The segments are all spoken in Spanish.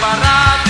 Sana'y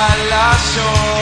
iyong palasyo Maglakad